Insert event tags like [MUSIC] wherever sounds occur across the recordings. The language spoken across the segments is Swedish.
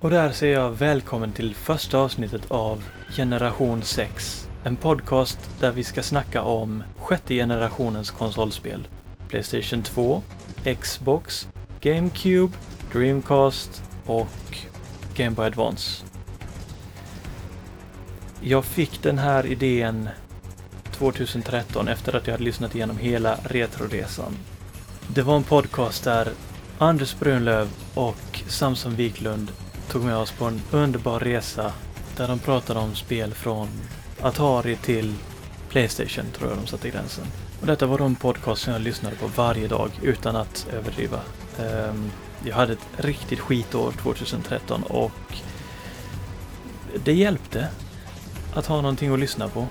Och där säger jag välkommen till första avsnittet av Generation 6. En podcast där vi ska snacka om sjätte generationens konsolspel. Playstation 2, Xbox, GameCube, Dreamcast och Game Boy Advance. Jag fick den här idén 2013 efter att jag hade lyssnat igenom hela Retroresan. Det var en podcast där Anders Brunlöv och Samson Wiklund tog med oss på en underbar resa där de pratade om spel från Atari till Playstation, tror jag de satte gränsen. Och detta var de podcast som jag lyssnade på varje dag utan att överdriva. Um, jag hade ett riktigt skitår 2013 och det hjälpte att ha någonting att lyssna på.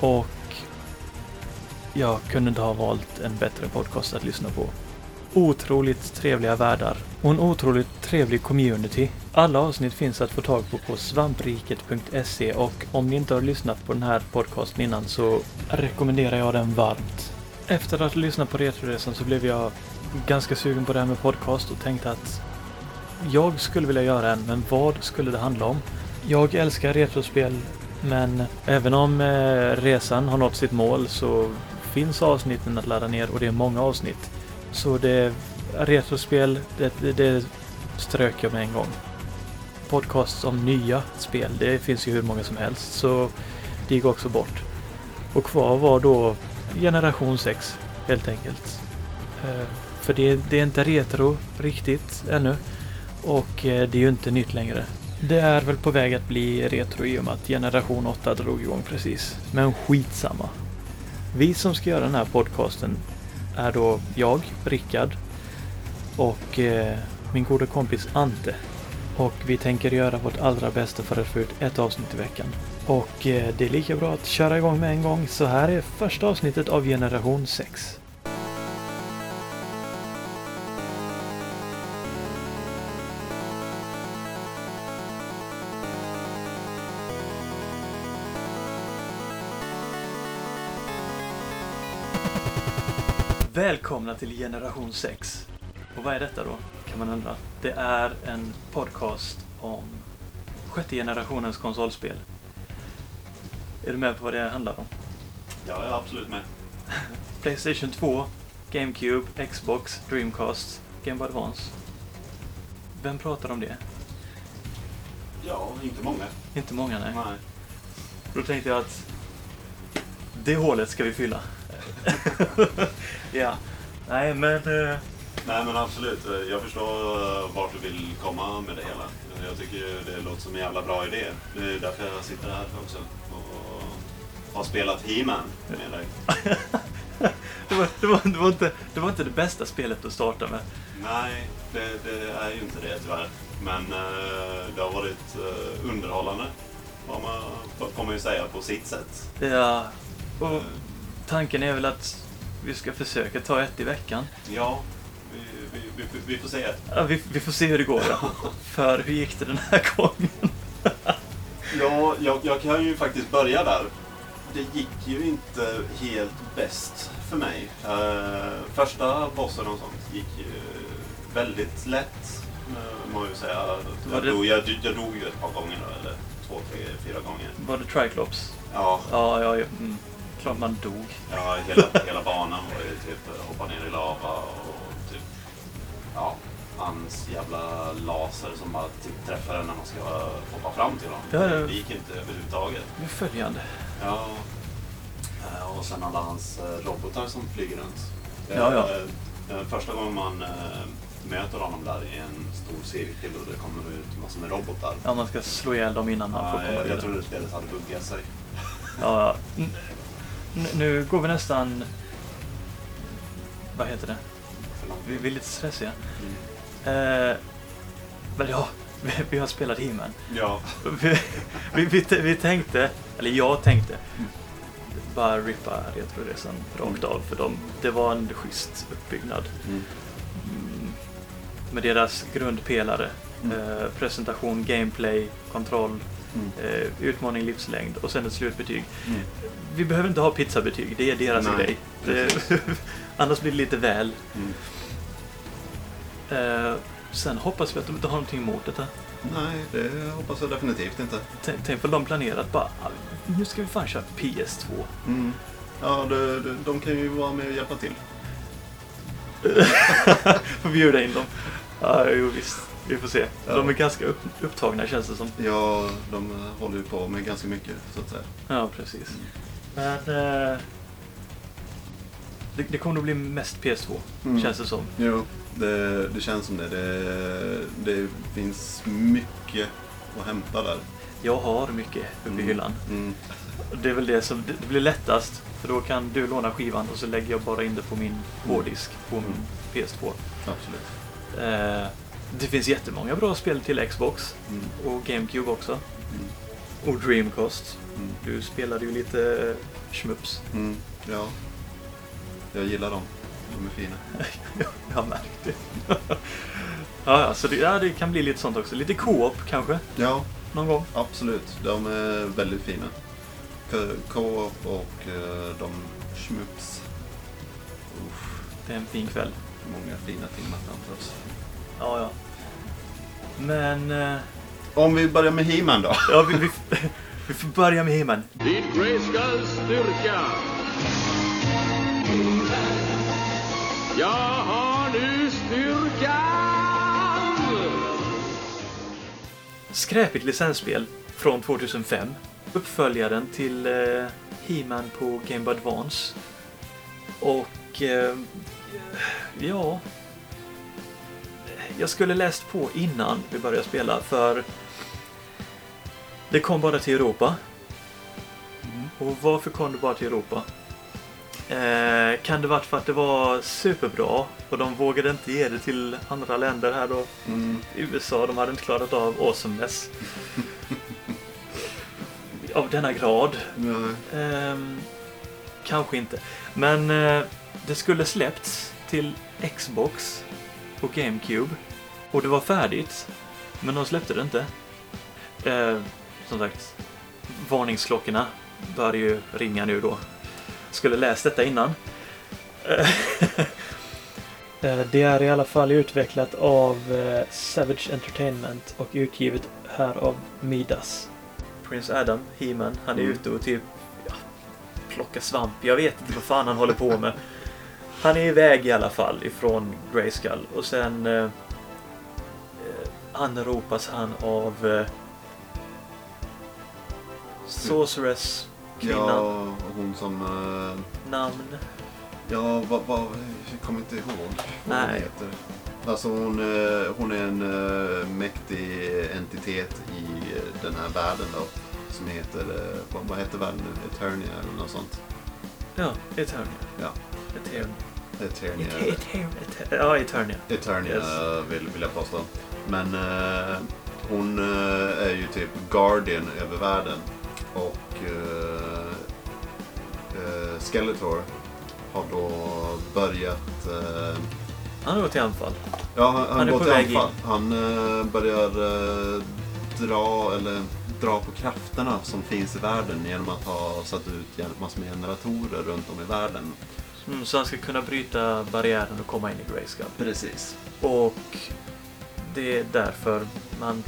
Och jag kunde inte ha valt en bättre podcast att lyssna på. Otroligt trevliga värdar och en otroligt trevlig community. Alla avsnitt finns att få tag på på svampriket.se och om ni inte har lyssnat på den här podcasten innan så rekommenderar jag den varmt. Efter att ha lyssnat på Retroresan så blev jag ganska sugen på det här med podcast och tänkte att jag skulle vilja göra en, men vad skulle det handla om? Jag älskar retrospel, men även om eh, resan har nått sitt mål så finns avsnitten att ladda ner och det är många avsnitt. Så det retrospel, det, det, det strök jag med en gång. Podcasts om nya spel, det finns ju hur många som helst, så det gick också bort. Och kvar var då generation 6, helt enkelt. Eh, för det, det, är inte retro riktigt ännu. Och eh, det är ju inte nytt längre. Det är väl på väg att bli retro i och med att generation 8 drog igång precis. Men skitsamma. Vi som ska göra den här podcasten är då jag, Rickard och eh, min goda kompis Ante. Och vi tänker göra vårt allra bästa för att få ut ett avsnitt i veckan. Och eh, det är lika bra att köra igång med en gång, så här är första avsnittet av Generation 6. Välkomna till Generation 6. Och vad är detta då, kan man undra. Det är en podcast om sjätte generationens konsolspel. Är du med på vad det handlar om? Ja, jag är absolut med. [LAUGHS] Playstation 2, GameCube, Xbox, Dreamcast, Game Boy Advance. Vem pratar om det? Ja, inte många. Inte många, nej. Nej. Då tänkte jag att det hålet ska vi fylla. [LAUGHS] [LAUGHS] ja. Nej, men... Nej, men absolut. Jag förstår eh, vart du vill komma med det hela. Jag tycker det låter som en jävla bra idé. Det är därför jag sitter här också. Och har spelat He-Man med dig. [LAUGHS] det, var, det, var, det, var inte, det var inte det bästa spelet att starta med. Nej, det, det är ju inte det tyvärr. Men eh, det har varit eh, underhållande. Får man, får man ju säga på sitt sätt. Ja, och tanken är väl att vi ska försöka ta ett i veckan. Ja, vi, vi, vi, får se. Ja, vi, vi får se hur det går. För hur gick det den här gången? Ja, jag, jag kan ju faktiskt börja där. Det gick ju inte helt bäst för mig. Eh, första bossen och sånt gick ju väldigt lätt, eh, må jag ju säga. Jag, det- dog, jag, jag dog ju ett par gånger då, eller två, tre, fyra gånger. Var det Triclops? Ja, Ja, ja, ja mm. klart man dog. ja hela, hela banan var ju typ hoppa ner i lava och ja, hans jävla laser som bara typ träffar en när man ska hoppa fram till honom. Ja, ja. Det gick inte överhuvudtaget. Nu följande. Ja. Eh, Och sen alla hans eh, robotar som flyger runt. Det är, Ja, ja. eh, eh, Första gången man eh, möter honom där i en stor cirkel och det kommer ut massor med robotar. Ja, man ska slå ihjäl dem innan man får komma jag, jag trodde spelet hade buggat sig. Ja, n- nu går vi nästan... Vad heter det? Vi, vi är lite stressiga. Mm. Eh, men ja, [LAUGHS] vi, vi har spelat He-Man. Ja. Vi, vi, vi, tänkte, eller jag tänkte, bara rippa Retroresan rakt av för dem. Det var en schysst uppbyggnad. Mm. Med deras grundpelare. Mm. Eh, presentation, gameplay, kontroll, Mm. eh, utmaning, livslängd och sen ett slutbetyg. Mm. Vi behöver inte ha pizzabetyg, det är deras Nej, grej. [LAUGHS] Annars blir det lite väl. Mm. Eh, Sen hoppas vi att de inte har någonting emot detta. Nej, det hoppas jag definitivt inte. Tänk, tänk vad de planerat bara, "Ah, nu ska vi fan köra PS2. Mm. Ja, de, de, de kan ju vara med och hjälpa till. [LAUGHS] Får bjuda in dem. Ja, jo visst. Vi får se. Ja. De är ganska upp, upptagna känns det som. Ja, de håller ju på med ganska mycket, så att säga. Ja, precis. Men... Eh, det, det kommer att bli mest PS2, Mm. känns det som. Jo, det, det känns som det. det. Det finns mycket att hämta där. Jag har mycket uppe i hyllan. Mm. Det är väl det som det, blir lättast. För då kan du låna skivan och så lägger jag bara in det på min hårddisk på min PS2. Absolut. Eh, det finns jättemånga bra spel till Xbox Mm. och GameCube också. Mm. Och Dreamcast. Mm. Du spelade ju lite schmups. Mm. Ja. Jag gillar dem. De är fina. [LAUGHS] Jag har märkt det. [LAUGHS] ja, ja, så det, ja, det kan bli lite sånt också. Lite co-op kanske, Ja, någon gång. absolut. De är väldigt fina. Co-op och eh, de schmups. Uff, Det är en fin kväll. många fina timmar framför oss. Ja, ja. Men... Eh, Om vi börjar med He-Man då. ja, vi, vi, [LAUGHS] vi får börja med He-Man. Vid Grayskulls styrka. Jag har nu styrkan! Skräpigt licensspel från 2005. Uppföljaren till eh, He-Man på Game Boy Advance. Och... Eh, ja... Jag skulle läst på innan vi började spela för det kom bara till Europa. Och varför kom det bara till Europa? Eh, kan det varit för att det var superbra och de vågade inte ge det till andra länder här då? Mm. USA, de hade inte klarat av awesomeness. av denna grad. Ehm, kanske inte. Men eh, det skulle släppts till Xbox och GameCube. Och det var färdigt. Men de släppte det inte. Eh, som sagt, varningsklockorna bör ju ringa nu då. Skulle läst detta innan. [LAUGHS] Eh, Det är i alla fall utvecklat av eh, Savage Entertainment och utgivet här av Midas. Prince Adam, He-Man, han är Mm. ute och typ ja, plockar svamp. Jag vet inte vad fan han håller på med. Han är iväg i alla fall ifrån Grayskull och sen eh, eh, anropas han av eh, Sorceress kvinnan. Ja, hon som... eh, Namn. Ja, vad... vad jag kommer inte ihåg vad hon Nej. heter. Alltså hon, eh, hon är en eh, mäktig entitet i eh, den här världen då. Som heter, eh, vad, vad heter världen nu? Eternia eller något sånt. Ja, Eternia. Ja. Eternia. Eternia. Eternia. Eternia. Ja, Eternia. Eternia Yes. vill, vill jag påstå. Men eh, hon är ju typ guardian över världen. Och Skeletor har då börjat... Eh, Han har gått i anfall. ja, han, han, Han går till anfall. Han eh, börjar eh, dra, eller, dra på krafterna som finns i världen genom att ha satt ut massor med generatorer runt om i världen. Mm, så han ska kunna bryta barriären och komma in i Grayskull. Precis. Och det är därför man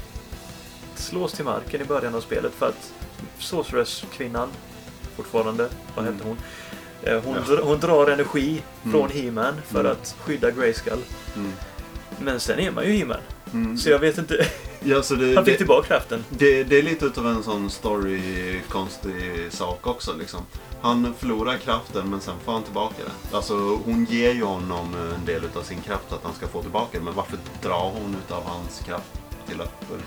slås till marken i början av spelet för att Sorceress-kvinnan, fortfarande, vad Mm. hette hon? Eh, Hon, Ja. hon drar energi Mm. från He-Man för Mm. att skydda Grayskull. Mm. Men sen är man ju He-Man. Mm. Så jag vet inte. [LAUGHS] Ja, det, Han fick det, tillbaka kraften. Det, det är lite utav en sån story-konstig sak också liksom. Han förlorar kraften men sen får han tillbaka det. Alltså hon ger ju honom en del utav sin kraft att han ska få tillbaka det. Men varför drar hon utav hans kraft till att börja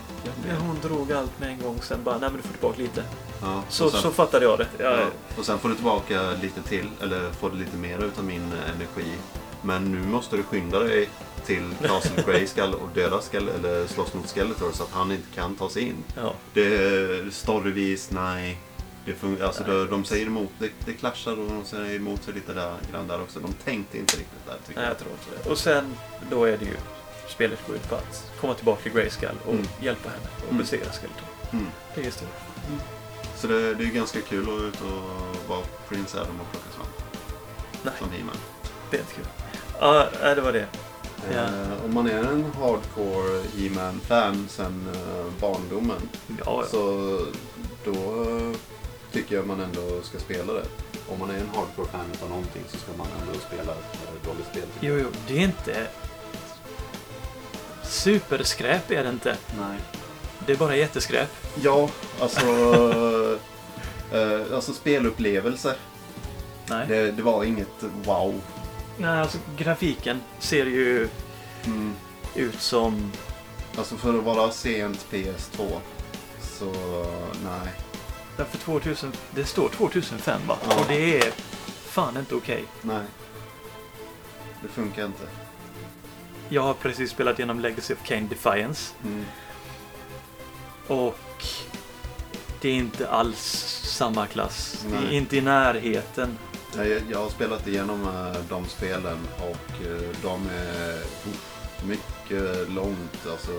Ja, hon drog allt med en gång sen bara, nej men du får tillbaka lite. Ja, Så, sen, så fattade jag det. Jag, ja, och sen får du tillbaka lite till, eller får du lite mer utav min energi. Men nu måste du skynda dig till Castle [LAUGHS] Grayskull och döda Skele- eller slåss mot Skeletor så att han inte kan ta sig in. ja. Det är storyvis, nej. Det alltså Nej. de, de säger emot, det, det clashar och de säger emot sig lite där, grann där också. De tänkte inte riktigt där tycker Nej, jag. jag tror inte det. Och sen, då är det ju, spelet går ut på att komma tillbaka till Grayskull och Mm. hjälpa henne och Mm. besegra Skeletor. Mm. Det är historien. Så det, det är ganska kul att ut och vara Prince Adam och plocka svamp. Nej. Som He-Man. Det är inte kul. Ja, nej, det var det. Ja. Eh, om man är en hardcore He-Man-fan sen eh, barndomen Ja, ja. så då eh, tycker jag man ändå ska spela det. Om man är en hardcore-fan av någonting så ska man ändå spela ett rollspel. tycker Jo, jo, det är inte... Superskräp är det inte. Nej. Det är bara jätteskräp. Ja, alltså... [LAUGHS] eh, alltså spelupplevelse. Nej. Det, det var inget wow. Nej, alltså grafiken ser ju Mm. ut som... Alltså för att vara sent PS2 så nej. Ja, för 2000... Det står 2005 va? Ja. Och det är fan inte okej. Nej. Det funkar inte. Jag har precis spelat igenom Legacy of Kain Defiance. Mm. Och det är inte alls samma klass. Det är inte i närheten. Nej, Jag, jag har spelat igenom eh, de spelen och eh, de är mycket långt. Alltså,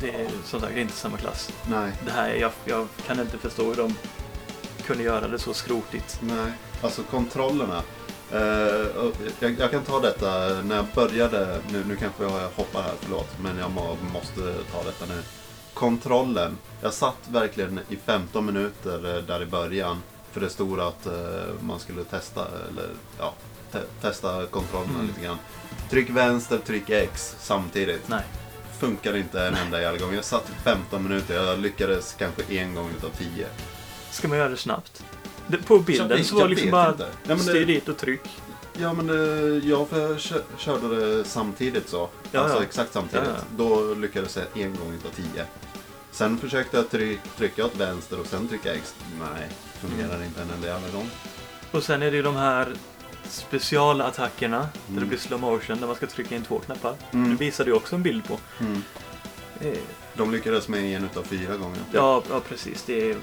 Det är som sagt inte samma klass. nej. Det här, är- jag, jag kan inte förstå hur de kunde göra det så skrotigt. Nej, alltså kontrollerna. Eh, jag, jag kan ta detta när jag började, nu, nu kanske jag hoppar här, förlåt, men jag må, måste ta detta nu. Kontrollen, jag satt verkligen i 15 minuter eh, där i början för det stod att eh, man skulle testa, eller ja, te testa kontrollerna Mm. lite grann. Tryck vänster, tryck X samtidigt. Nej. Funkar inte en enda jävla gång. Jag satt i 15 minuter, jag lyckades kanske en gång utav 10. Ska man göra det snabbt? På bilden så var det liksom bara det- styr dit och tryck. Ja men jag körde det samtidigt så. Ja, alltså ja. exakt samtidigt. Ja. Då lyckades jag en gång utav tio. Sen försökte jag try- trycka åt vänster och sen trycka X. Nej, fungerar Mm. inte en enda jävla gång. Och sen är det ju de här specialattackerna där det Mm. blir slow motion där man ska trycka in två knappar. Mm. Det visade ju också en bild på. Mm. Eh, De lyckades med en utav fyra gånger. Ja, ja precis. Det är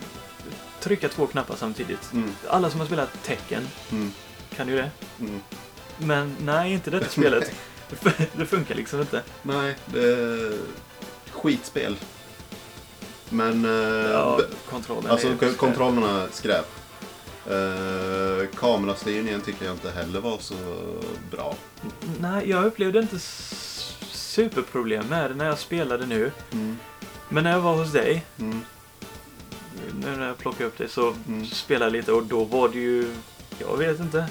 trycka två knappar samtidigt. Mm. Alla som har spelat tecken Mm. kan ju det. Mm. Men nej, inte detta spelet. [LAUGHS] det funkar liksom inte. Nej, det är skitspel. Men eh, Ja, kontrollen alltså kontrollerna skräp. Eh, kamerastyrningen tycker jag inte heller var så bra. Nej, jag upplevde inte superproblem med det när jag spelade nu. Mm. Men när jag var hos dig, Mm. Nu när jag plockade upp det, så Mm. spelade jag lite och då var det ju... Jag vet inte. Nej,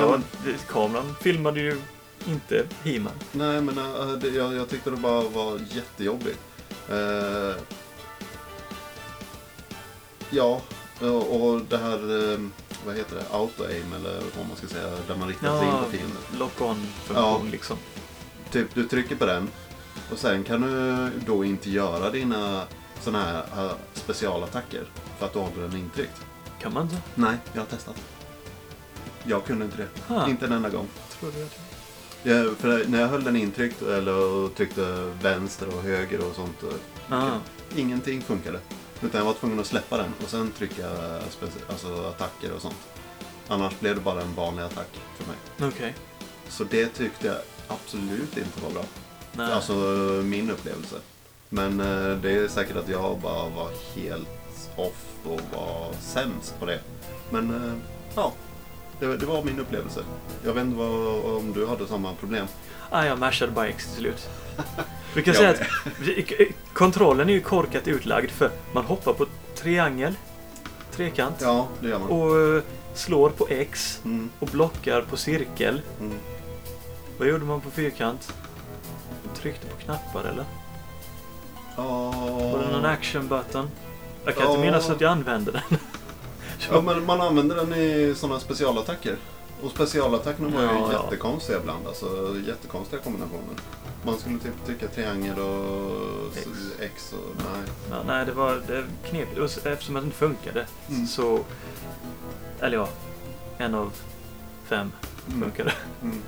Ja, men- det- kameran filmade ju inte He-Man. Nej, men äh, det, jag, jag tyckte det bara var jättejobbigt. Eh, ja, och, det här, vad heter det, auto-aim eller vad man ska säga, där man riktar sig in Ja, på fienden. lock-on-funktion Ja. liksom. Typ, du trycker på den och sen kan du då inte göra dina sådana här äh, specialattacker för att du har den intryckt. Kan man inte? Nej, jag har testat. Jag kunde inte det. Ha, Inte en enda gång. tror du att... Ja, för när jag höll den intryckt eller tryckte vänster och höger och sånt. Ah, Ingenting funkade. Utan jag var tvungen att släppa den och sen trycka speci- alltså attacker och sånt. Annars blev det bara en vanlig attack för mig. okej. Så det tyckte jag absolut inte var bra. Nej. Alltså min upplevelse. Men eh, det är säkert att jag bara var helt off och var sämst på det. Men eh, ja, det, det var min upplevelse. Jag vet inte vad, om du hade samma problem. Ah, jag mashade bara X till slut. [LAUGHS] Vi kan säga att kontrollen är ju korkat utlagd för man hoppar på triangel, trekant Ja, det gör man. och eh, slår på X Mm, och blockar på cirkel. mm. Vad gjorde man på fyrkant? Tryckte på knappar eller? Var det någon action button? Jag kan inte Ja. minnas att jag använde den. [LAUGHS] Ja, men man använder den i sådana specialattacker. Och specialattackerna var ju Ja, ja. jättekonstiga ibland. Alltså jättekonstiga kombinationer. Man skulle typ trycka triangel och X. X, och nej. Ja, nej, det var det knepigt. Eftersom det inte funkade Mm. så... Eller ja, en av fem Mm. funkade. Mm.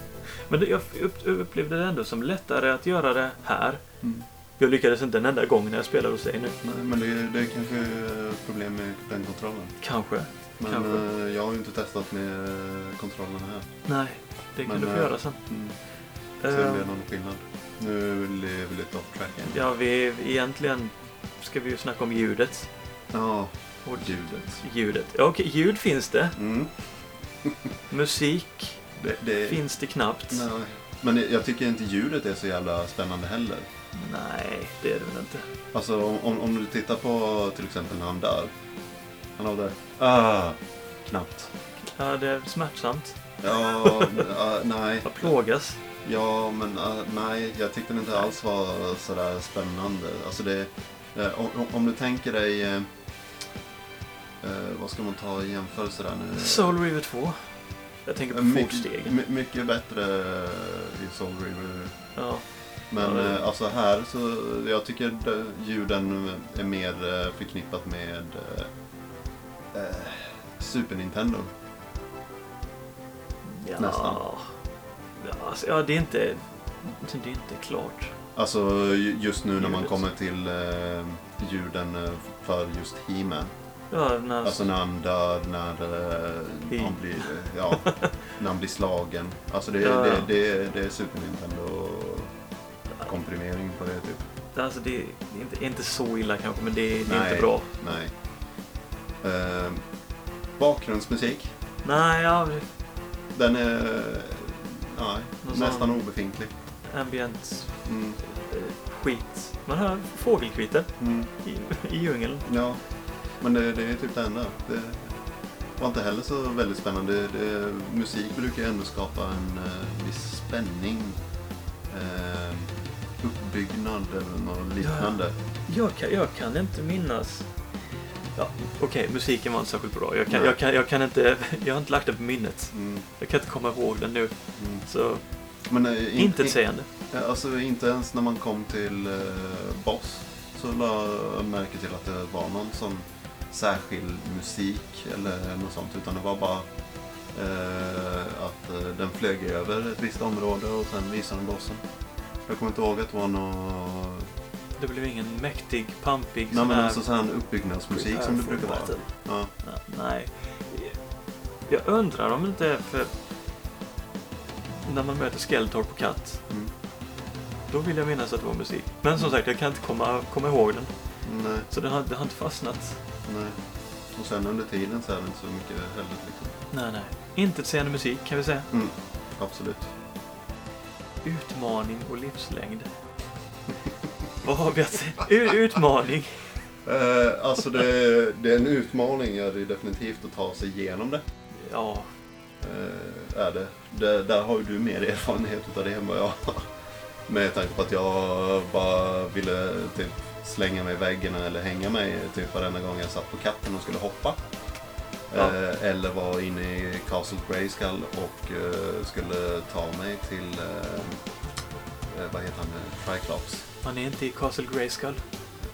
Men jag upp, upplevde det ändå som lättare att göra det här. Mm. Jag lyckades inte en enda gång när jag spelade hos dig nu. Nej, men det, det är kanske är problem med den kontrollen. Kanske. Men Kanske. eh, jag har ju inte testat med kontrollen här. Nej, det kan Men, du få eh, göra sen. Mm. Se om det Eh, är någon skillnad. Nu är vi lite off track ja, vi, egentligen ska vi ju snacka om ljudet. Ja, Och ljudet. ljudet. Ja, okej, ljud finns det. Mm. Musik Det, det, finns det knappt. Nej. Men jag- tycker inte ljudet är så jävla spännande heller. Nej, det är det väl inte. Alltså om, om, om du tittar på till exempel när han dör. Han har där. Ah, knappt. Ja, det är smärtsamt. Ja, ah, nej. Jag plågas. Ja, men ah, nej. Jag tyckte det inte alls var sådär spännande. Alltså det... Om, om- om du tänker dig... Eh, eh, vad ska man ta i jämförelse där nu? Soul River 2. Jag tänker på mycket, fotstegen. my- mycket bättre i Soul River. Ja. Men Ja, det- eh, alltså här så, jag tycker de- ljuden är mer eh, förknippat med eh, eh, Super Nintendo. Ja. Nästan. Ja, alltså, ja, det är inte... Det är inte klart. Alltså ju- just nu när man kommer till eh, ljuden för just He-Man. Ja, när... Alltså när han dör, när He. han blir, ja, [LAUGHS] när han blir slagen. Alltså det, Ja. det, det, det är Super Nintendo komprimering på det typ. Alltså det är inte, inte så illa kanske, men det, är Nej. inte bra. Nej. Eh, bakgrundsmusik. Nej, ja, Den är nej, Någon nästan obefintlig. ambient Mm. eh, skit. Man hör fågelkvitter Mm. i, i djungeln. Ja, men det, det är typ det enda. Det var inte heller så väldigt spännande. Det, musik brukar ju ändå skapa en eh, viss spänning. Eh, uppbyggnad eller något liknande. Jag kan, jag kan inte minnas... Ja, Okej, musiken var inte särskilt bra. Jag kan, Nej. jag, kan, jag kan inte... [LAUGHS] Jag har inte lagt det på minnet. Mm. Jag kan inte komma ihåg den nu. Mm. Så, Men eh, in- inte in- sägande. Ja, Alltså inte ens när man kom till eh, Boss så la jag märke till att det var någon sån särskild musik eller något sånt. Utan det var bara eh, att eh, den flög över ett visst område och sen visade den bossen. Jag kommer inte ihåg att det var någon... Det blev ingen mäktig, pampig Nej men sån här- alltså sån här uppbyggnadsmusik som det brukar vara. Ja. Nej. Jag undrar om det inte är för... När man möter Skeletor på katt, Mm. då vill jag minnas att det var musik. Men som sagt, jag kan inte komma, komma ihåg den. Nej, Så den har, den har inte fastnat. nej. Och sen under tiden så är det inte så mycket heller liksom. Nej, nej. Intetsägande musik kan vi säga. Mm. Absolut. Utmaning och livslängd. [LAUGHS] Vad har vi att säga? Utmaning. Eh, alltså det, det är en utmaning, ja, det är definitivt att ta sig igenom det. Ja, Eh, är det. det. Där har ju du mer erfarenhet av det än vad jag har. Med tanke på att jag bara ville typ slänga mig i väggen eller hänga mig typ varenda gång jag satt på katten och skulle hoppa. Ja. Eh, eller var inne i Castle Grayskull och eh, skulle ta mig till, eh, vad heter han, Triclops. man är inte i Castle Grayskull.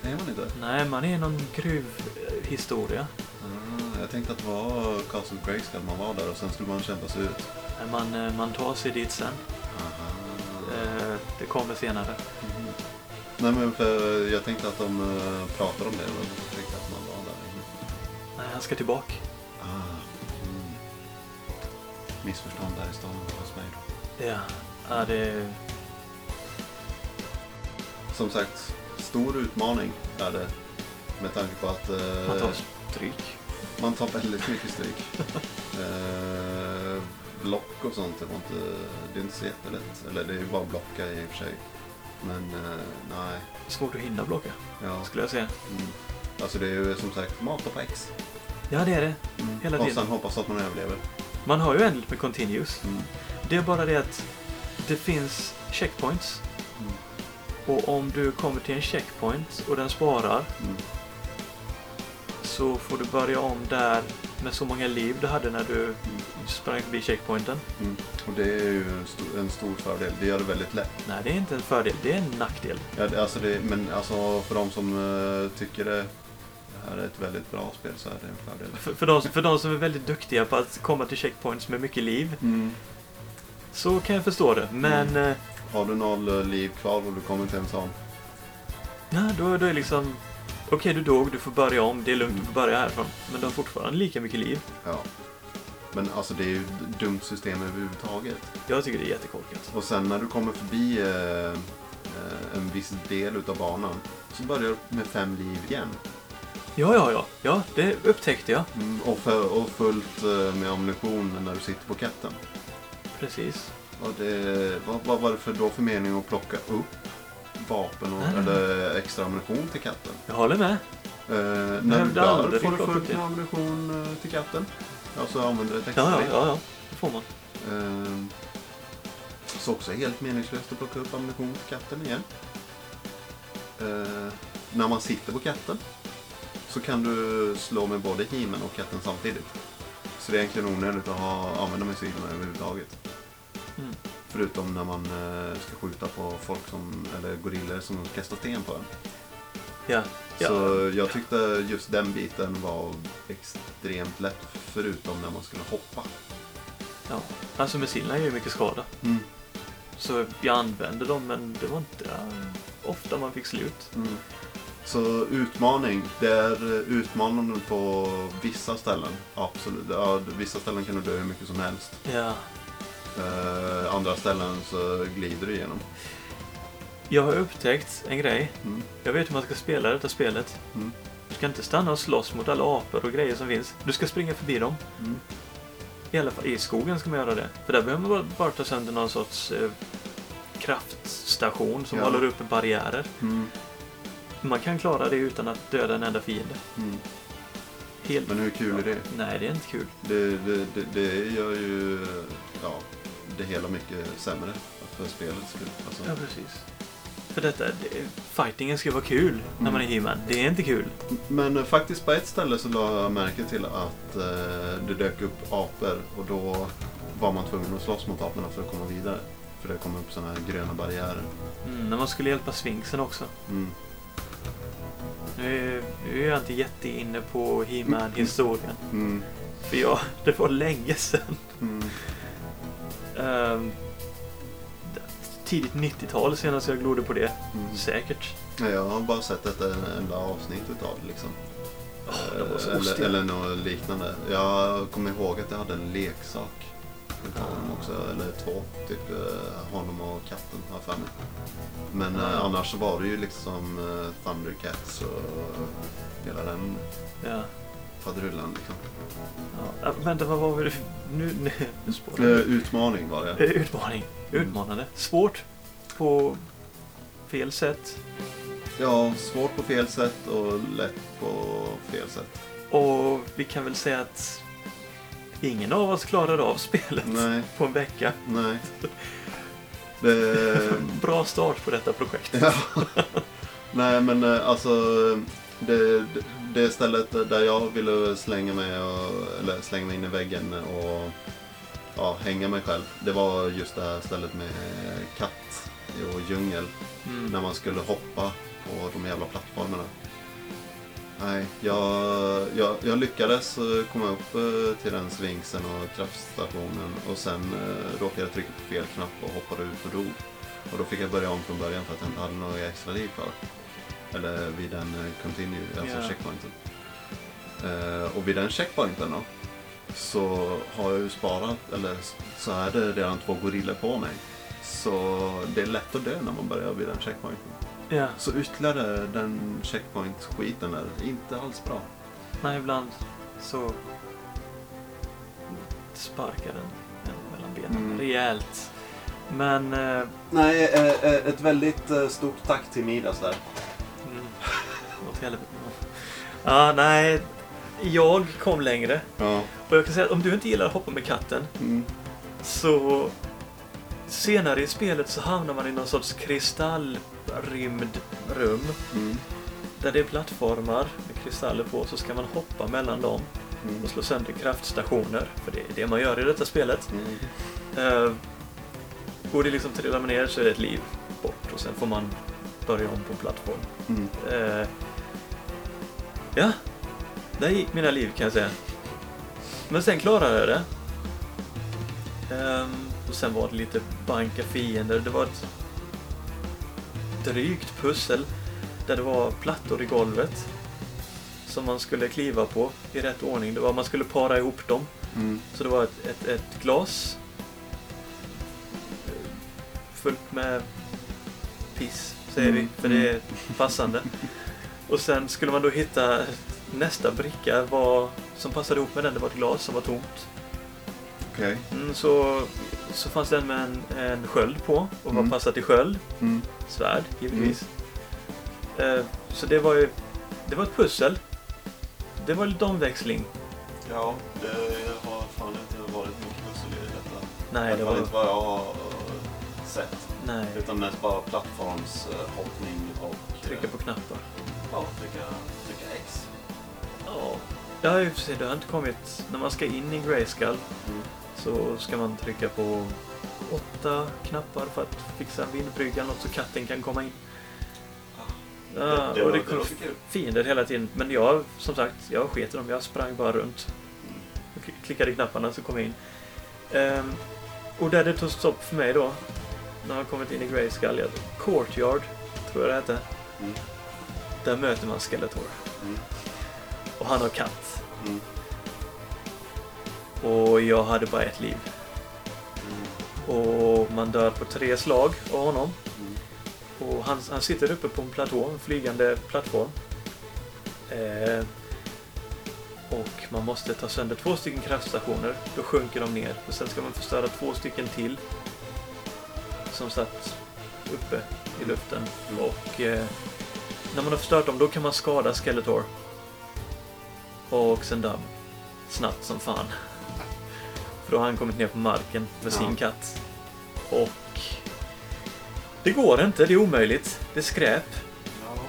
Är man inte? Nej, man är i någon gruvhistoria. Ah, jag tänkte att det var Castle Grayskull man var där och sen skulle man kämpa sig ut. Man, man tar sig dit sen. Aha. Det kommer senare. Mhm. Nej men för jag tänkte att de uh, pratade om det och jag tänkte att man var där. Nej, han ska tillbaka. Ah. Mm. Missförstånd där i stan hos mig då. Ja, ja det... Som sagt, stor utmaning är det. Med tanke på att eh, Man tar stryk. man tar väldigt mycket stryk. [LAUGHS] Eh, block och sånt det var inte, det är inte så jättelätt. Eller det är ju bara att blocka i och för sig. Men eh, nej, Svårt att hinna blocka, ja. skulle jag säga. Mm. Alltså det är ju som sagt mata på X. Ja, det är det. Hela och tiden. sen hoppas att man överlever. Man har ju ändligt med continuous. Mm. Det är bara det att det finns checkpoints. Mm. Och om du kommer till en checkpoint och den sparar Mm. så får du börja om där med så många liv du hade när du Mm. Sprang förbi checkpointen. Mm. Och det är ju en stor, fördel. Det gör det väldigt lätt. Nej, det är inte en fördel. Det är en nackdel. Ja, det, alltså det, men alltså för de som eh, tycker det, det här är ett väldigt bra spel så är det en fördel. För, för, de, för de som är väldigt duktiga på att komma till checkpoints med mycket liv Mm. så kan jag förstå det. Men eh, Har du noll eh, liv kvar och du kommer till en sån. nej, då, då är liksom... Okej, du dog, du får börja om. Det är lugnt, du får börja härifrån. Men du har fortfarande lika mycket liv. Ja. Men alltså det är ju ett dumt system överhuvudtaget. Jag tycker det är jättekorkat. Och sen när du kommer förbi eh, eh, en viss del utav banan så börjar du med fem liv igen. Ja, ja, ja. Ja, det upptäckte jag. Mm, och, för, och fullt eh, med ammunition när du sitter på katten. Precis. Och det, vad, vad var det för då för mening att plocka upp vapen och, nej. eller extra ammunition till katten? Jag håller med. Eh, när du dör får du fullt med ammunition eh, till katten. Alltså använder ett extra Ja, ja, ja, ja. Det får man. Ehm, så också helt meningslöst att plocka upp ammunition till katten igen. Ehm, när man sitter på katten så kan du slå med både himen och katten samtidigt. Så det är egentligen onödigt att ha, använda missilerna överhuvudtaget. Mm. Förutom när man eh, ska skjuta på folk som, eller gorillor som kastar sten på en. Ja. Ja. Så jag tyckte just den biten var extremt lätt förutom när man skulle hoppa. ja. Alltså missilerna gör ju mycket skada. Mm. Så jag använde dem men det var inte äh, ofta man fick slut. Mm. Så utmaning, det är eh, utmanande på vissa ställen. Absolut. Ja, vissa ställen kan du dö hur mycket som helst. Ja. Eh, andra ställen så glider du igenom. Jag har upptäckt en grej. Mm. Jag vet hur man ska spela detta spelet. Mm. Du ska inte stanna och slåss mot alla apor och grejer som finns. Du ska springa förbi dem. Mm. I alla fall i skogen ska man göra det. För där behöver man bara, ta sönder någon sorts eh, kraftstation som Ja. håller uppe barriärer. Mm. Man kan klara det utan att döda en enda fiende. Mm. Helt... Men hur kul är det? Nej, det är inte kul. Det, det, det? det gör ju ja, det hela mycket sämre för spelets skull. Alltså. Ja, precis. För detta, det, fightingen ska vara kul när man är He-Man. Det är inte kul. Men eh, faktiskt på ett ställe så la jag märke till att eh, det dök upp apor och då var man tvungen att slåss mot aporna för att komma vidare. För det kom upp sådana här gröna barriärer. Mm, när man skulle hjälpa Sphinxen också. Mm. Nu är, nu är jag inte jätteinne på He-Man-historien. Mm. För jag, [LAUGHS] det var länge sedan. Mm. Tidigt 90-tal senast jag glodde på det. Mm. Säkert. Jag har bara sett ett enda avsnitt utav det liksom. Åh, det var så Eh, eller, eller något liknande. Jag kommer ihåg att jag hade en leksak. utav honom också, eller två. Typ eh, honom och katten har för mig. Men eh, Ja. annars så var det ju liksom eh, Thundercats och hela den Ja. faderullan liksom. ja. Vänta, vad var vi? Nu, nu, nu Eh, det. utmaning var det. Eh, Utmaning. Utmanande. Svårt på fel sätt. Ja, svårt på fel sätt och lätt på fel sätt. Och vi kan väl säga att ingen av oss klarade av spelet Nej, på en vecka. nej. [LAUGHS] Det... Bra start på detta projekt. Ja. Nej men eh, alltså det, det- det stället där jag ville slänga mig, och, eller slänga mig in i väggen och ja, hänga mig själv. Det var just det här stället med katt och djungel. Mm. När man skulle hoppa på de jävla plattformarna. Nej, jag, jag, jag lyckades eh, komma upp eh, till den svinksen och kraftstationen och sen eh, råkade jag trycka på fel knapp och hoppade ut och dog. Och då fick jag börja om från början för att jag inte hade några extra liv kvar. Eller vid den continue, alltså Ja. checkpointen. Och vid den checkpointen då så har jag ju sparat, eller så är det redan två gorillor på mig. Så det är lätt att dö när man börjar vid den checkpointen. Ja, Så ytterligare den checkpoint-skiten där, inte alls bra. nej, ibland så sparkar den en mellan benen Mm. rejält. Men... Eh, Nej, eh, ett väldigt eh, stort tack till Midas där. mm, åt helvete. Ja, nej. Jag kom längre. Ja. Och jag kan säga att om du inte gillar att hoppa med katten Mm. så senare i spelet så hamnar man i någon sorts kristallrymd rum Mm. där det är plattformar med kristaller på så ska man hoppa mellan dem Mm. och slå sönder kraftstationer. För det är det man gör i detta spelet. Mm. Uh, går det liksom trillar man ner så är det ett liv bort och sen får man börja om på plattform. Eh, ja, där gick mina liv kan jag säga. Men sen klarade jag det. Ehm, och sen var det lite banka fiender. Det var ett drygt pussel där det var plattor i golvet som man skulle kliva på i rätt ordning. Det var man skulle para ihop dem. Mm. Så det var ett, ett, ett glas eh, fullt med piss, säger vi, Mm, för det är passande. Och sen skulle man då hitta nästa bricka var, som passade ihop med den, det var ett glas som var tomt. Okej. Mm, så så fanns det en med en, en sköld på och var Mm. passat till sköld. Mm. Svärd, givetvis. Eh, så det var ju... Det var ett pussel. Det var lite omväxling. Ja, det har fan inte varit mycket pussel i detta. Nej, det var... inte vad jag har eh, sett. Nej. Utan mest bara plattformshoppning och... eh, Trycka på knappar. Ja, trycka. Ja. För sig, det har inte kommit... När man ska in i Grayskull Mm. så ska man trycka på åtta knappar för att fixa en vindbrygga, något så katten kan komma in. Ja, det, det, och det kom fiender hela tiden. Men jag, som sagt, jag sket i dem. Jag sprang bara runt. Mm. och kli- klickade i knapparna så kom jag in. Ehm, och där det tog stopp för mig då, när man kommit in i Grayskull, Courtyard, tror jag det hette. Mm. Där möter man Skeletor. Mm. Och han har katt. Mm. Och jag hade bara ett liv. Mm. Och man dör på tre slag av honom. Mm. Och han, han sitter uppe på en platå, en flygande plattform. Eh, och man måste ta sönder två stycken kraftstationer. Då sjunker de ner. Och sen ska man förstöra två stycken till. Som satt uppe i luften. Mm. Och eh, när man har förstört dem, då kan man skada Skeletor. Och sen dör man. Snabbt som fan. För då har han kommit ner på marken med Ja. sin katt. Och det går inte, det är omöjligt. Det är skräp. Ja,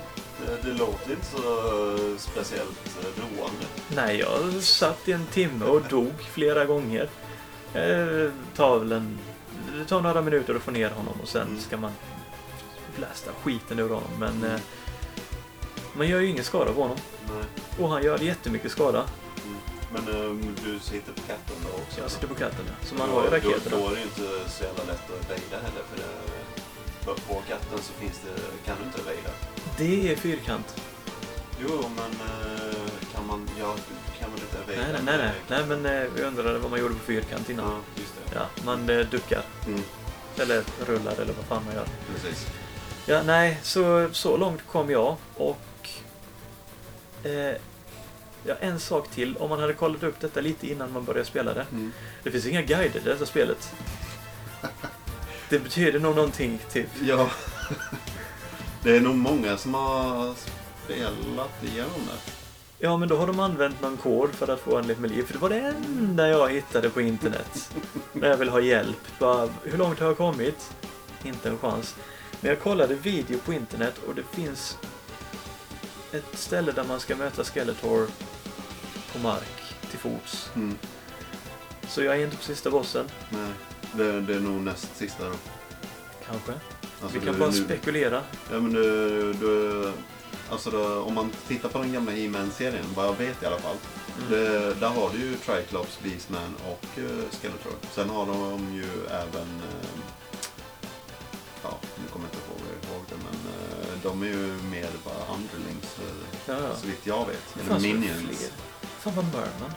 det, det låter inte så eh, speciellt eh, roande. Nej, jag satt i en timme och dog flera gånger. Eh, tar väl en, det tar några minuter att få ner honom och sen Mm. ska man blästa skiten ur honom. Men eh, man gör ju ingen skada på honom. Nej. Och han gör jättemycket skada. Mm. Men eh, du sitter på katten då också? Jag sitter på katten där. Så man Då- har ju raketerna. då är det ju inte så jävla lätt att evada heller. För det, för på katten så finns det, kan du inte evada. Det är fyrkant. Jo, men eh, kan man, ja, kan man inte evada? Nej, nej, nej. Nej, men eh, jag undrade vad man gjorde på fyrkant innan. Ja, just det. Ja, man eh, duckar. Mm, Eller rullar eller vad fan man gör. precis. Ja, nej, så, så långt kom jag och... Eh, ja, en sak till. Om man hade kollat upp detta lite innan man började spela det. Mm. Det finns inga guider i detta spelet. Det betyder nog någonting, typ. Ja. det är nog många som har spelat igenom det. Ja, men då har de använt någon kod för att få en lite liv. För det var det enda jag hittade på internet. När jag vill ha hjälp. Bara, hur långt har jag kommit? Inte en chans. Men jag kollade video på internet och det finns ett ställe där man ska möta Skeletor på mark till fots. Mm. Så jag är inte på sista bossen, Nej, det, det är nog näst sista då. kanske. Alltså, Vi kan du- bara nu- spekulera. Ja men du, du alltså då, om man tittar på den gamla He-Man-serien, vad jag vet i alla fall. Mm. Det, där har du ju Triclops, Beastman och uh, Skeletor. Sen har de ju även, eh, ja nu kommer jag inte ihåg, ihåg det, men de är ju mer bara underlings eh, Ja, ja. så vitt jag vet. Det Eller väl minions. Fan vad Merman.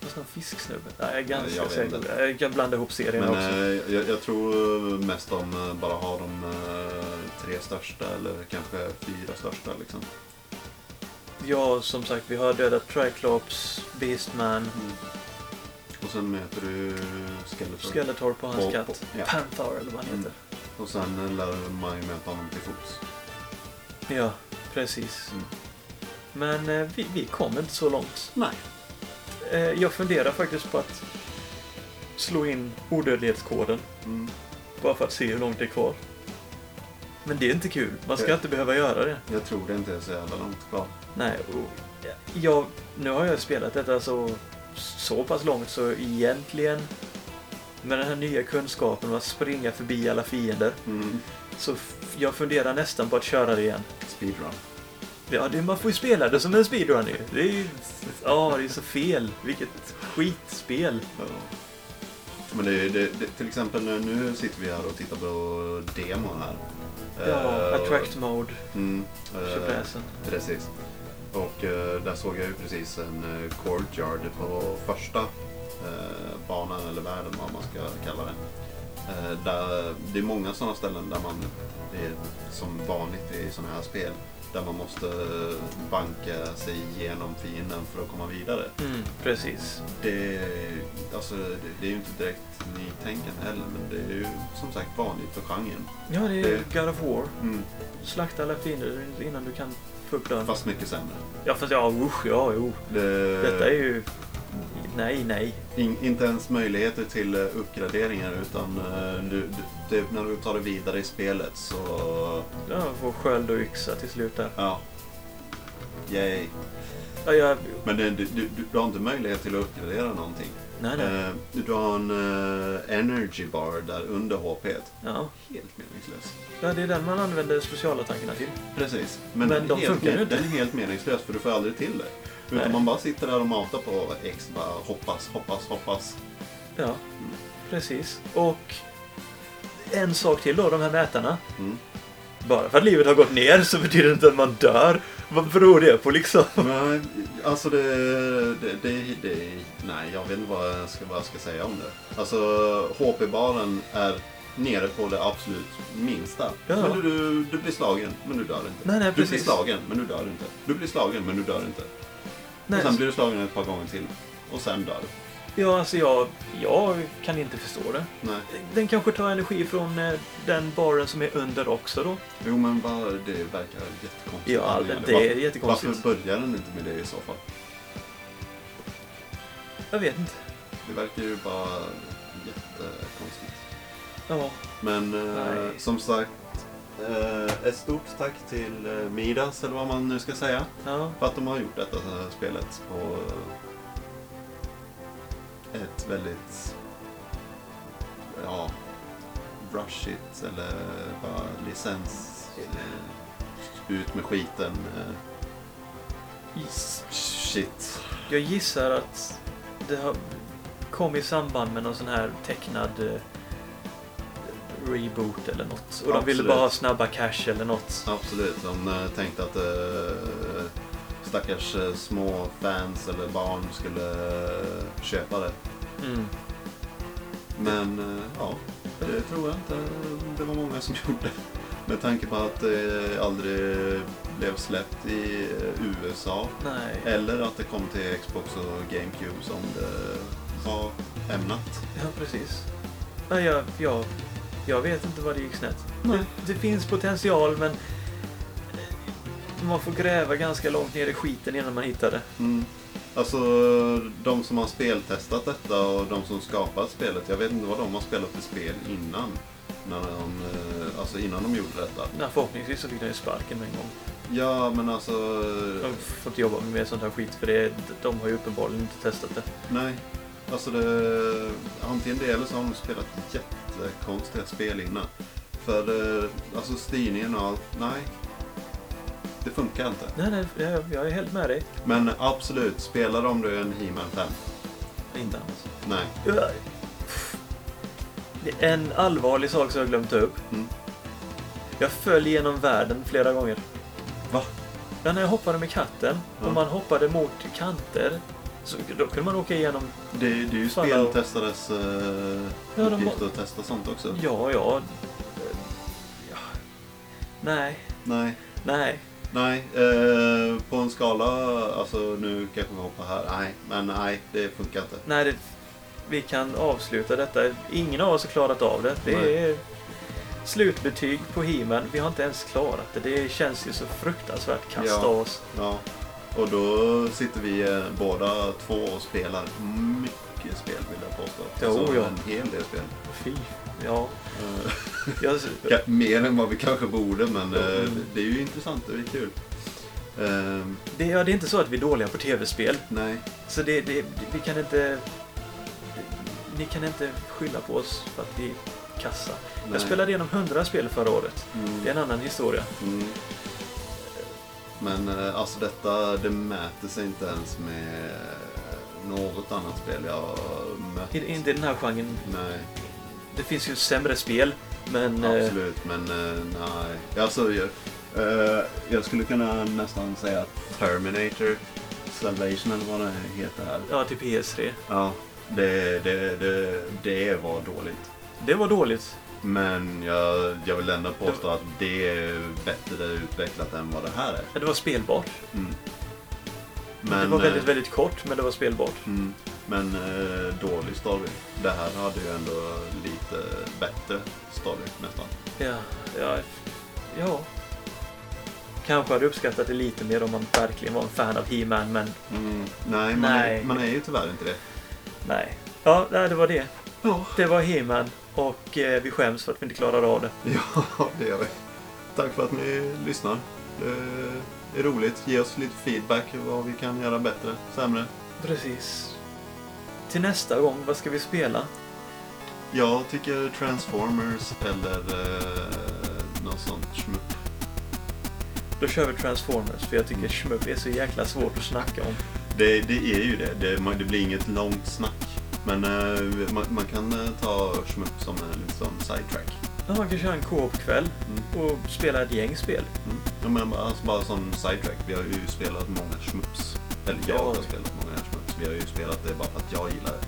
Fast någon fisksnubbe. Nej, jag är ganska Jag säker. Jag kan blanda ihop serierna Men också. eh, jag, jag tror mest de eh, bara har de eh, tre största eller kanske fyra största liksom. Ja, som sagt, vi har dödat Triclops, Beastman, Och sen möter du Skeletor. Skeletor på hans katt. ja. Panther eller vad han Mm. Och sen lär man ju möta honom till fots. Ja, precis. Mm. Men eh, vi, vi kom inte så långt. Nej. Eh, jag funderar faktiskt på att slå in odödlighetskoden. Mm. Bara för att se hur långt det är kvar. Men det är inte kul. Man ska Ja. inte behöva göra det. Jag tror det inte är så jävla långt kvar. Nej, och jag, nu har jag spelat detta så, så pass långt så egentligen med den här nya kunskapen om att springa förbi alla fiender Mm. så jag funderar nästan på att köra det igen. Speedrun. Ja, det, man får ju spela det som en speedrun ju. Det är ju... Ja, det är så fel. Vilket skitspel. Ja. Men det, det, det, till exempel nu, sitter vi här och tittar på demon här. Ja, Eh, attract mode. Mm, Tjofräsen. Precis. Och eh, där såg jag ju precis en uh, courtyard på första banan eller världen vad man ska kalla det. Eh, där, det är många sådana ställen där man, är som vanligt i sådana här spel, där man måste banka sig igenom fienden för att komma vidare. Mm, precis. Det, alltså, det, det är ju inte direkt nytänkande heller, men det är ju som sagt vanligt för genren. Ja, det är Det- God of War. Mm. Slakta alla fiender innan du kan få upp dörren. Fast mycket sämre. Ja, fast ja, usch, ja, jo. Det, Detta är ju... Nej, nej. In, inte ens möjligheter till eh, uppgraderingar utan eh, du, du, när du tar det vidare i spelet så... Ja, få sköld och yxa till slut där. Ja. Yay. Ja, jag... Men du, du, du har inte möjlighet till att uppgradera någonting. Nej, nej. Eh, du har en energy bar där under HP. Ja. Helt meningslös. ja, det är den man använder specialattackerna till. Precis. Men de helt, funkar ju men- inte. Den är helt meningslös för du får aldrig till det. Utan Nej. man bara sitter där och matar på X. Bara hoppas, hoppas, hoppas. Ja, precis. Och en sak till då, de här mätarna. Mm. Bara för att livet har gått ner så betyder det inte att man dör. Vad beror det på liksom? Nej, alltså det, det, det, det... Nej, jag vet inte vad jag ska, vad jag ska säga om det. Alltså, HP-baren är nere på det absolut minsta. Ja. Men du, du, du blir slagen, men du dör inte. Nej, nej, du blir precis. slagen, men du dör inte. Du blir slagen, men du dör inte. Nej, Och sen blir du slagen ett par gånger till. Och sen dör du. Ja, alltså jag, jag kan inte förstå det. Nej. Den kanske tar energi från eh, den baren som är under också då. Jo, men bara, det verkar jättekonstigt. Ja, det, det är jättekonstigt. Varför börjar den inte med det i så fall? Jag vet inte. Det verkar ju bara jättekonstigt. Ja, Men eh, som sagt, eh, ett stort tack till eh, Midas, eller vad man nu ska säga, ja, för att de har gjort detta eh, spelet på eh, ett väldigt, ja, rushigt eller bara licens, eh, ut med skiten, eh, shit. jag gissar att det har, kom i samband med någon sån här tecknad eh, reboot eller något. Och de ville Absolut. bara ha snabba cash eller något. Absolut, de eh, tänkte att eh, stackars eh, små fans eller barn skulle eh, köpa det. Mm. Men eh, ja, det tror jag inte det var många som [LAUGHS] gjorde. Med tanke på att det aldrig blev släppt i USA. Nej. Eller att det kom till Xbox och GameCube som det var ämnat. Ja, precis. Nej, jag, jag, jag vet inte vad det gick snett. Det, det finns potential, men man får gräva ganska långt ner i skiten innan man hittar det. Mm. Alltså de som har speltestat detta och de som skapat spelet. Jag vet inte vad de har spelat för spel innan. När de, eh, alltså innan de gjorde detta. Nej, förhoppningsvis så fick den ju sparken med en gång. Ja men alltså. De får inte jobba med mer sånt här skit, för det, de har ju uppenbarligen inte testat det. Nej. Alltså det, antingen det eller så har de spelat jättekonstiga spel innan. För eh, alltså styrningen och allt. Nej. Det funkar inte. Nej, nej, jag, jag är helt med dig. Men absolut, spelar om du en He-Man 5? Inte alls. Nej. Det är En allvarlig sak som jag glömt ta upp. Mm. Jag föll genom världen flera gånger. Va? Ja, när jag hoppade med katten Ja. och man hoppade mot kanter. Så då kunde man åka igenom... Det, det är ju Fan, speltestares uh, Ja, de uppgift har- att testa sånt också. Ja, ja. ja. Nej, Nej. nej. Nej, eh, på en skala, alltså nu kanske vi hoppar här. Nej, men nej, det funkar inte. Nej, det, vi kan avsluta detta. Ingen av oss har klarat av det. Det Nej. är slutbetyg på He-Man. Vi har inte ens klarat det. Det känns ju så fruktansvärt kast Ja. oss. Ja. Och då sitter vi eh, båda två och spelar mycket spel vill jag påstå. Jo, Alltså, ja. En hel del spel. Fy. Ja. Eh, [LAUGHS] ja, mer än vad vi kanske borde, men eh, Mm. det är ju intressant och det är kul. Eh, det, ja, det är inte så att vi är dåliga på tv-spel. nej, Så det, det, vi kan inte... Ni kan inte skylla på oss för att vi är kassa. nej. Jag spelade igenom 100 spel förra året. Mm. Det är en annan historia. Mm. Men eh, alltså detta, det mäter sig inte ens med något annat spel jag har mött. Inte i den här genren. Nej, Det finns ju sämre spel, men... eh, absolut. Men eh, nej. Alltså, jag, eh, jag skulle kunna nästan säga Terminator Salvation eller vad det heter här. Ja, till PS3. Ja, det, det, det, det var dåligt. Det var dåligt. Men jag, jag vill ändå påstå att det är bättre utvecklat än vad det här är. Det var spelbart. Mm. det var väldigt, eh, väldigt kort, men det var spelbart. Mm, men eh, dålig story. Det här hade ju ändå lite bättre story nästan. Ja, ja, ja. Kanske hade uppskattat det lite mer om man verkligen var en fan av He-Man, men Mm, nej, man, Nej. Är, man är ju tyvärr inte det. nej. Ja, det var det. Ja. Det var He-Man och eh, vi skäms för att vi inte klarade av det. Ja, det gör vi. Tack för att ni lyssnar. Det är roligt. Ge oss lite feedback vad vi kan göra bättre, sämre. Precis. Till nästa gång, vad ska vi spela? Jag tycker Transformers eller eh, något sånt schmupp. Då kör vi Transformers, för jag tycker Shmup är så jäkla svårt att snacka om. Det, det är ju det. Det, det blir inget långt snack. Men eh, man, man kan eh, ta schmupp som en liksom sidetrack. Ja, man kan köra en co-op-kväll Mm. och spela ett gäng spel. Mm. Ja, men bara, alltså bara som sidetrack. Vi har ju spelat många schmups. Eller jag Ja. har spelat många schmups. Vi har ju spelat det bara för att jag gillar det.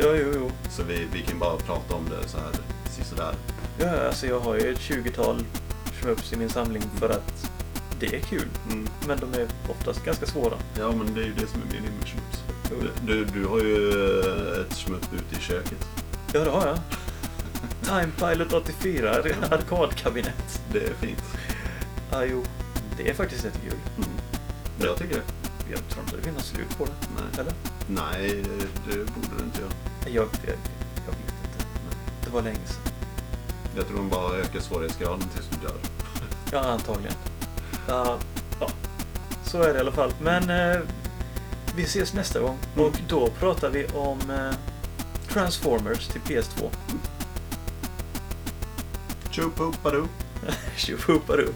Jo, jo, jo. Så vi, vi kan bara prata om det så här sisådär. Ja, alltså jag har ju ett 20-tal Shmups i min samling för att det är kul. Mm. Men de är oftast ganska svåra. Ja, men det är ju det som är meningen med schmups. Du, du har ju eh, ett schmupp ute i köket. Ja, det har jag. Time Pilot 84, [LAUGHS] arkadkabinett. Det är fint. Ja, jo. Det är faktiskt rätt kul. Mm. Jag tycker det. Jag tror inte det finns något slut på det. Nej. Eller? Nej, det borde du inte göra. Jag, jag, jag vet inte. Det var länge sedan. Jag tror de bara ökar svårighetsgraden tills du dör. Ja, antagligen. Ja, ja. Så är det i alla fall. Men eh, vi ses nästa gång. Mm. Och då pratar vi om eh, Transformers till PS2. Tjopp upp, badoo. Tjohopadoo.